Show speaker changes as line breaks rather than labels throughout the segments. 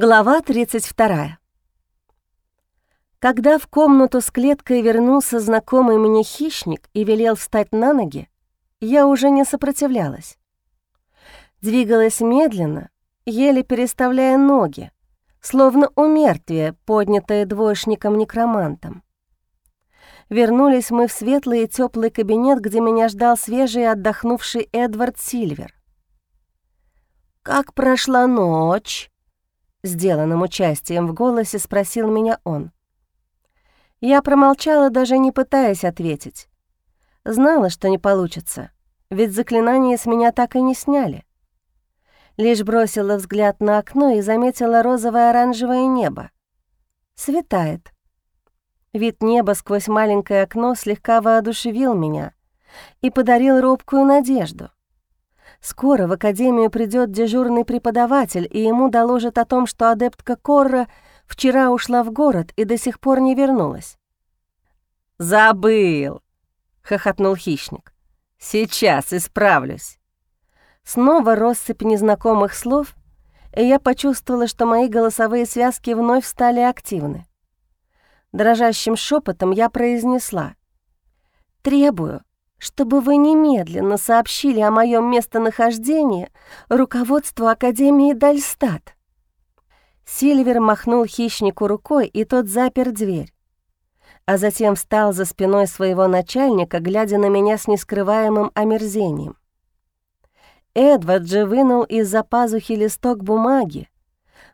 Глава 32. Когда в комнату с клеткой вернулся знакомый мне хищник и велел встать на ноги, я уже не сопротивлялась. Двигалась медленно, еле переставляя ноги, словно у мертвия, поднятое двоечником-некромантом. Вернулись мы в светлый и теплый кабинет, где меня ждал свежий и отдохнувший Эдвард Сильвер. «Как прошла ночь?» Сделанным участием в голосе спросил меня он. Я промолчала, даже не пытаясь ответить. Знала, что не получится, ведь заклинание с меня так и не сняли. Лишь бросила взгляд на окно и заметила розовое оранжевое небо. Светает. Вид неба сквозь маленькое окно слегка воодушевил меня и подарил робкую надежду. Скоро в академию придет дежурный преподаватель, и ему доложат о том, что адептка Корра вчера ушла в город и до сих пор не вернулась.
«Забыл!» — хохотнул хищник. «Сейчас исправлюсь».
Снова россыпь незнакомых слов, и я почувствовала, что мои голосовые связки вновь стали активны. Дрожащим шепотом я произнесла. «Требую, чтобы вы немедленно сообщили о моем местонахождении руководству Академии Дальстат». Сильвер махнул хищнику рукой, и тот запер дверь, а затем встал за спиной своего начальника, глядя на меня с нескрываемым омерзением. Эдвард же вынул из-за пазухи листок бумаги,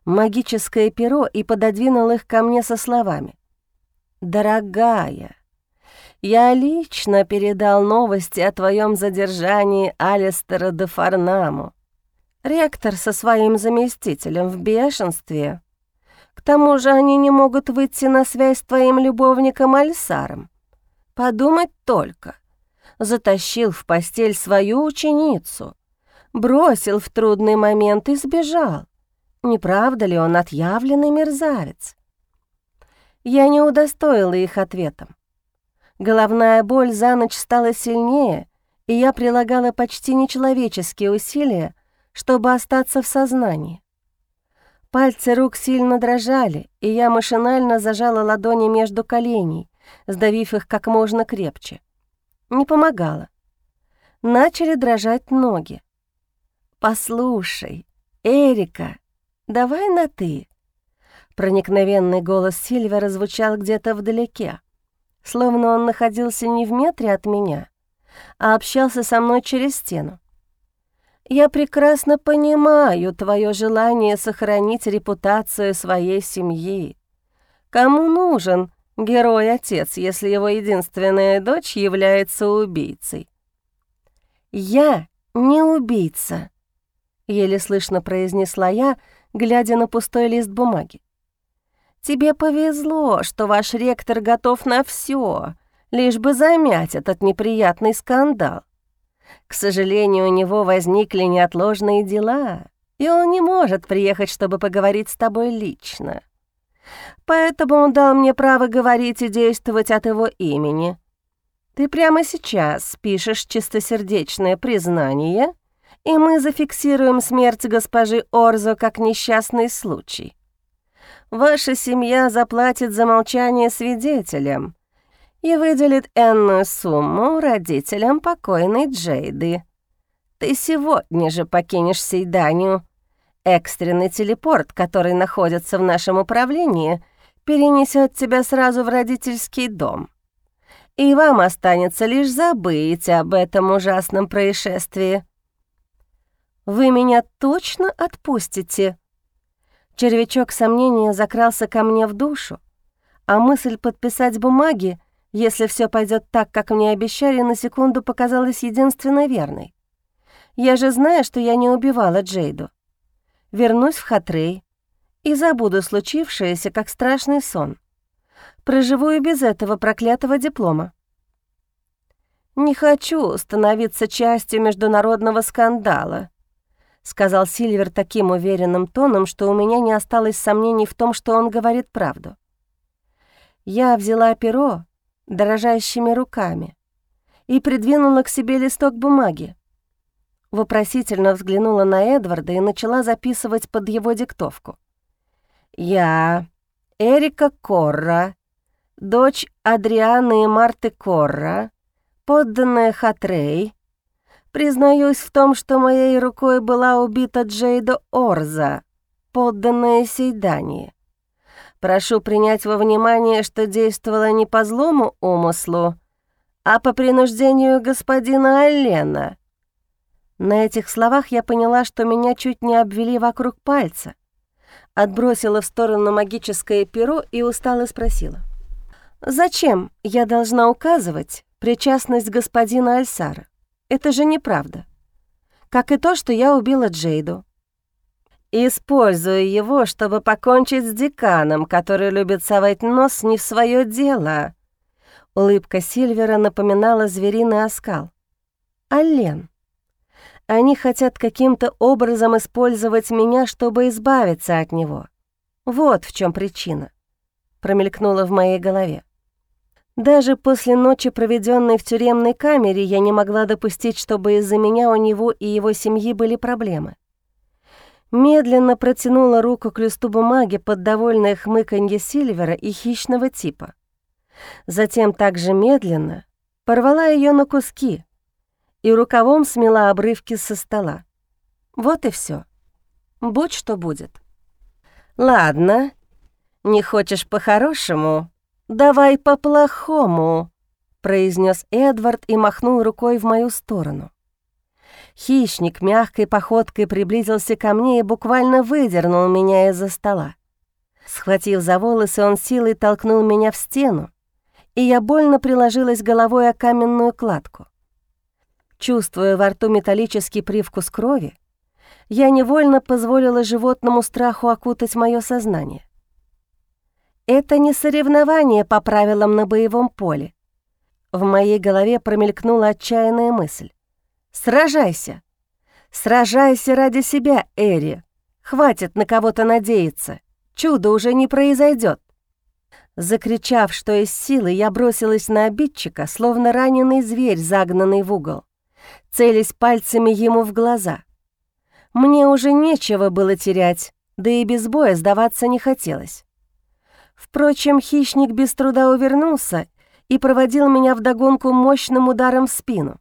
магическое перо и пододвинул их ко мне со словами. «Дорогая, я лично передал новости о твоем задержании Алистера де Фарнаму. Ректор со своим заместителем в бешенстве. К тому же они не могут выйти на связь с твоим любовником Альсаром. Подумать только. Затащил в постель свою ученицу, бросил в трудный момент и сбежал. Не правда ли он отъявленный мерзавец? Я не удостоила их ответом. Головная боль за ночь стала сильнее, и я прилагала почти нечеловеческие усилия, чтобы остаться в сознании. Пальцы рук сильно дрожали, и я машинально зажала ладони между коленей, сдавив их как можно крепче. Не помогало. Начали дрожать ноги. «Послушай, Эрика, давай на «ты». Проникновенный голос Сильвера звучал где-то вдалеке словно он находился не в метре от меня, а общался со мной через стену. «Я прекрасно понимаю твое желание сохранить репутацию своей семьи. Кому нужен герой-отец, если его единственная дочь является убийцей?» «Я не убийца», — еле слышно произнесла я, глядя на пустой лист бумаги. Тебе повезло, что ваш ректор готов на все, лишь бы замять этот неприятный скандал. К сожалению, у него возникли неотложные дела, и он не может приехать, чтобы поговорить с тобой лично. Поэтому он дал мне право говорить и действовать от его имени. Ты прямо сейчас пишешь чистосердечное признание, и мы зафиксируем смерть госпожи Орзо как несчастный случай. Ваша семья заплатит за молчание свидетелям и выделит энную сумму родителям покойной Джейды. Ты сегодня же покинешь Сейданию. Экстренный телепорт, который находится в нашем управлении, перенесет тебя сразу в родительский дом. И вам останется лишь забыть об этом ужасном происшествии. Вы меня точно отпустите?» Червячок сомнения закрался ко мне в душу, а мысль подписать бумаги, если все пойдет так, как мне обещали, на секунду показалась единственно верной. Я же знаю, что я не убивала Джейду. Вернусь в Хатрей и забуду случившееся, как страшный сон. Проживу и без этого проклятого диплома. Не хочу становиться частью международного скандала, сказал Сильвер таким уверенным тоном, что у меня не осталось сомнений в том, что он говорит правду. Я взяла перо дрожащими руками и придвинула к себе листок бумаги. Вопросительно взглянула на Эдварда и начала записывать под его диктовку. Я, Эрика Корра, дочь Адрианы и Марты Корра, подданная Хатрей, признаюсь в том, что моей рукой была убита Джейда Орза, подданная Сейдани. Прошу принять во внимание, что действовала не по злому умыслу, а по принуждению господина Аллена. На этих словах я поняла, что меня чуть не обвели вокруг пальца. Отбросила в сторону магическое перо и устало спросила. «Зачем я должна указывать причастность господина Альсара? Это же неправда. Как и то, что я убила Джейду. Использую его, чтобы покончить с деканом, который любит совать нос не в свое дело. Улыбка Сильвера напоминала звериный оскал. Аллен. Они хотят каким-то образом использовать меня, чтобы избавиться от него. Вот в чем причина. Промелькнула в моей голове. Даже после ночи, проведенной в тюремной камере, я не могла допустить, чтобы из-за меня у него и его семьи были проблемы медленно протянула руку к листу бумаги под довольное хмыканье Сильвера и хищного типа. Затем также медленно порвала ее на куски и рукавом смела обрывки со стола. Вот и все. Будь что будет. «Ладно, не хочешь по-хорошему? Давай по-плохому», — произнес Эдвард и махнул рукой в мою сторону. Хищник мягкой походкой приблизился ко мне и буквально выдернул меня из-за стола. Схватив за волосы, он силой толкнул меня в стену, и я больно приложилась головой о каменную кладку. Чувствуя во рту металлический привкус крови, я невольно позволила животному страху окутать мое сознание. Это не соревнование по правилам на боевом поле. В моей голове промелькнула отчаянная мысль. Сражайся. Сражайся ради себя, Эри. Хватит на кого-то надеяться. Чудо уже не произойдет. Закричав, что из силы, я бросилась на обидчика, словно раненый зверь, загнанный в угол, целясь пальцами ему в глаза. Мне уже нечего было терять, да и без боя сдаваться не хотелось. Впрочем, хищник без труда увернулся и проводил меня вдогонку мощным ударом в спину.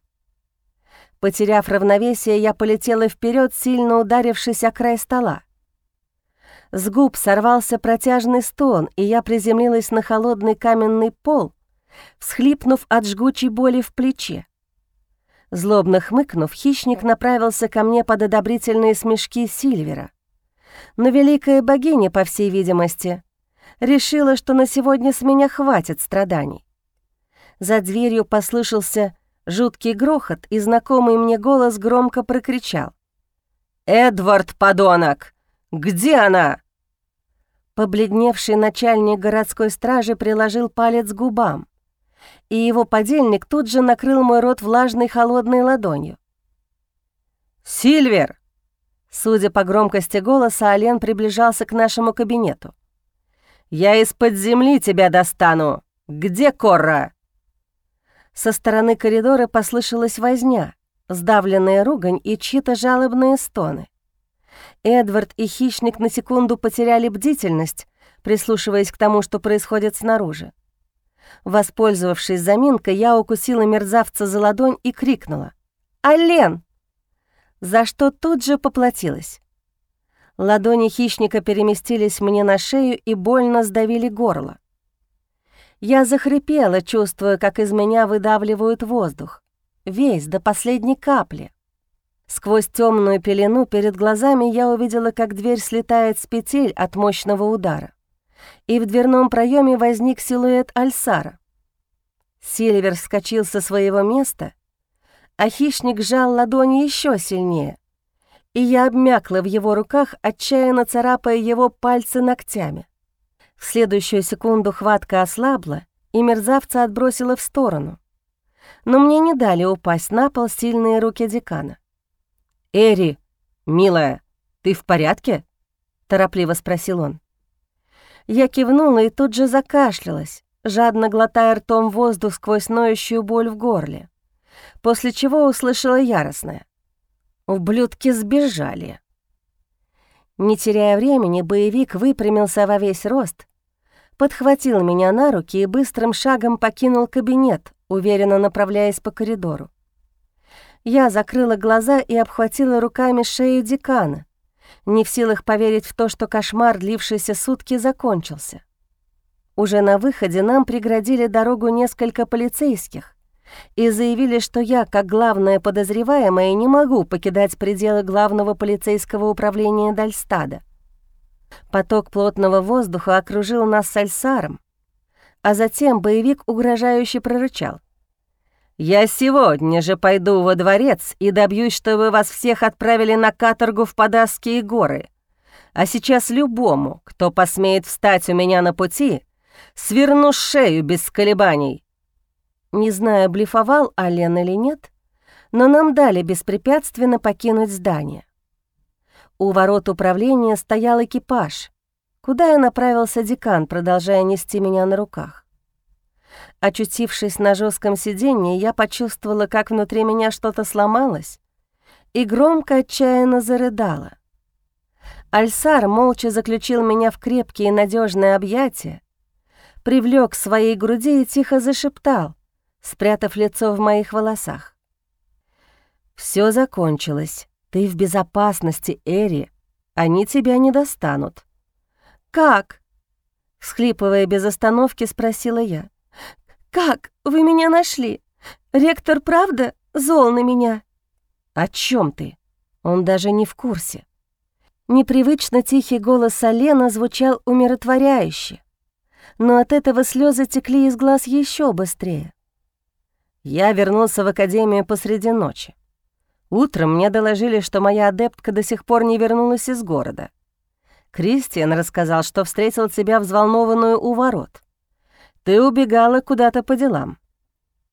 Потеряв равновесие, я полетела вперед, сильно ударившись о край стола. С губ сорвался протяжный стон, и я приземлилась на холодный каменный пол, всхлипнув от жгучей боли в плече. Злобно хмыкнув, хищник направился ко мне под одобрительные смешки Сильвера. Но великая богиня, по всей видимости, решила, что на сегодня с меня хватит страданий. За дверью послышался Жуткий грохот и знакомый мне голос громко прокричал. «Эдвард, подонок! Где она?» Побледневший начальник городской стражи приложил палец к губам, и его подельник тут же накрыл мой рот влажной холодной ладонью. «Сильвер!» Судя по громкости голоса, Ален приближался к нашему кабинету. «Я из-под земли тебя достану! Где Корра?» Со стороны коридора послышалась возня, сдавленная ругань и чьи-то жалобные стоны. Эдвард и хищник на секунду потеряли бдительность, прислушиваясь к тому, что происходит снаружи. Воспользовавшись заминкой, я укусила мерзавца за ладонь и крикнула «Ален!», за что тут же поплатилась. Ладони хищника переместились мне на шею и больно сдавили горло. Я захрипела, чувствуя, как из меня выдавливают воздух. Весь, до последней капли. Сквозь темную пелену перед глазами я увидела, как дверь слетает с петель от мощного удара. И в дверном проеме возник силуэт Альсара. Сильвер вскочил со своего места, а хищник сжал ладони еще сильнее, и я обмякла в его руках, отчаянно царапая его пальцы ногтями. В следующую секунду хватка ослабла, и мерзавца отбросила в сторону. Но мне не дали упасть на пол сильные руки декана. «Эри, милая, ты в порядке?» — торопливо спросил он. Я кивнула и тут же закашлялась, жадно глотая ртом воздух сквозь ноющую боль в горле, после чего услышала яростное. «Ублюдки сбежали». Не теряя времени, боевик выпрямился во весь рост, подхватил меня на руки и быстрым шагом покинул кабинет, уверенно направляясь по коридору. Я закрыла глаза и обхватила руками шею декана, не в силах поверить в то, что кошмар, длившийся сутки, закончился. Уже на выходе нам преградили дорогу несколько полицейских и заявили, что я, как главная подозреваемая, не могу покидать пределы главного полицейского управления Дальстада. Поток плотного воздуха окружил нас с Альсаром, а затем боевик угрожающе прорычал. «Я сегодня же пойду во дворец и добьюсь, чтобы вас всех отправили на каторгу в Подасские горы. А сейчас любому, кто посмеет встать у меня на пути, сверну шею без колебаний». Не знаю, блефовал Ален или нет, но нам дали беспрепятственно покинуть здание. У ворот управления стоял экипаж, куда и направился декан, продолжая нести меня на руках. Очутившись на жестком сиденье, я почувствовала, как внутри меня что-то сломалось, и громко отчаянно зарыдала. Альсар молча заключил меня в крепкие и надежные объятия, привлек к своей груди и тихо зашептал, спрятав лицо в моих волосах. Все закончилось. Ты в безопасности, Эри. Они тебя не достанут». «Как?» — всхлипывая без остановки, спросила я. «Как вы меня нашли? Ректор правда зол на меня?» «О чем ты? Он даже не в курсе». Непривычно тихий голос Алена звучал умиротворяюще, но от этого слезы текли из глаз еще быстрее. Я вернулся в академию посреди ночи. Утром мне доложили, что моя адептка до сих пор не вернулась из города. Кристиан рассказал, что встретил тебя взволнованную у ворот. Ты убегала куда-то по делам.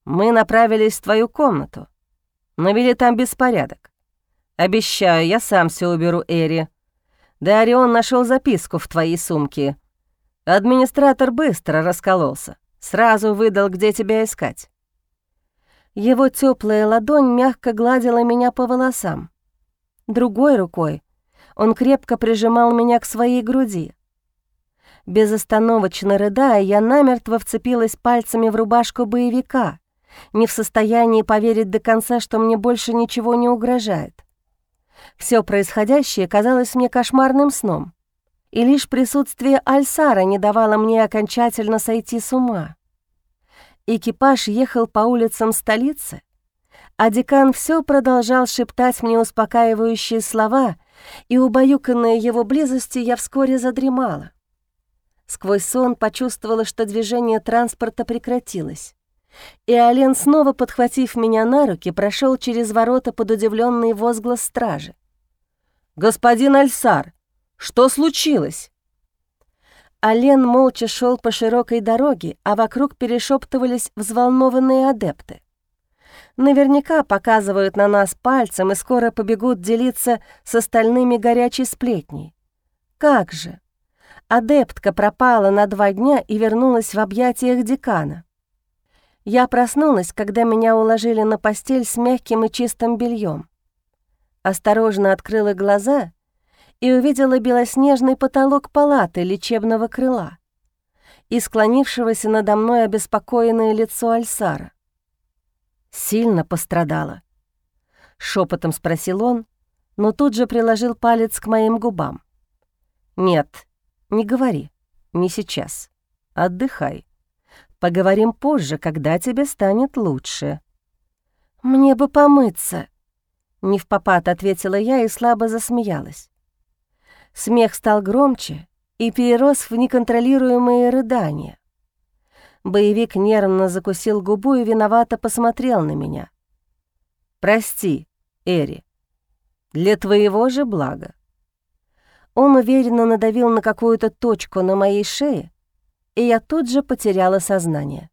Мы направились в твою комнату. Навели там беспорядок. Обещаю, я сам все уберу Эри. Да Орион нашел записку в твоей сумке. Администратор быстро раскололся. Сразу выдал, где тебя искать. Его теплая ладонь мягко гладила меня по волосам. Другой рукой он крепко прижимал меня к своей груди. Безостановочно рыдая, я намертво вцепилась пальцами в рубашку боевика, не в состоянии поверить до конца, что мне больше ничего не угрожает. Все происходящее казалось мне кошмарным сном, и лишь присутствие Альсара не давало мне окончательно сойти с ума. Экипаж ехал по улицам столицы, а декан все продолжал шептать мне успокаивающие слова, и, убаюканная его близостью, я вскоре задремала. Сквозь сон почувствовала, что движение транспорта прекратилось. И Ален, снова подхватив меня на руки, прошел через ворота под удивленный возглас стражи. «Господин Альсар, что случилось?» Ален молча шел по широкой дороге, а вокруг перешептывались взволнованные адепты. Наверняка показывают на нас пальцем и скоро побегут делиться с остальными горячей сплетней. Как же! Адептка пропала на два дня и вернулась в объятиях декана. Я проснулась, когда меня уложили на постель с мягким и чистым бельем. Осторожно открыла глаза и увидела белоснежный потолок палаты лечебного крыла и склонившегося надо мной обеспокоенное лицо Альсара. «Сильно пострадала?» — шепотом спросил он, но тут же приложил палец к моим губам. «Нет, не говори, не сейчас. Отдыхай. Поговорим позже, когда тебе станет лучше». «Мне бы помыться», — не в попад ответила я и слабо засмеялась. Смех стал громче и перерос в неконтролируемые рыдания. Боевик нервно закусил губу и виновато посмотрел на меня. «Прости, Эри, для твоего же блага. Он уверенно надавил на какую-то точку на моей шее, и я тут же потеряла сознание.